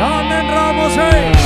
Amén, Ramos. Hey.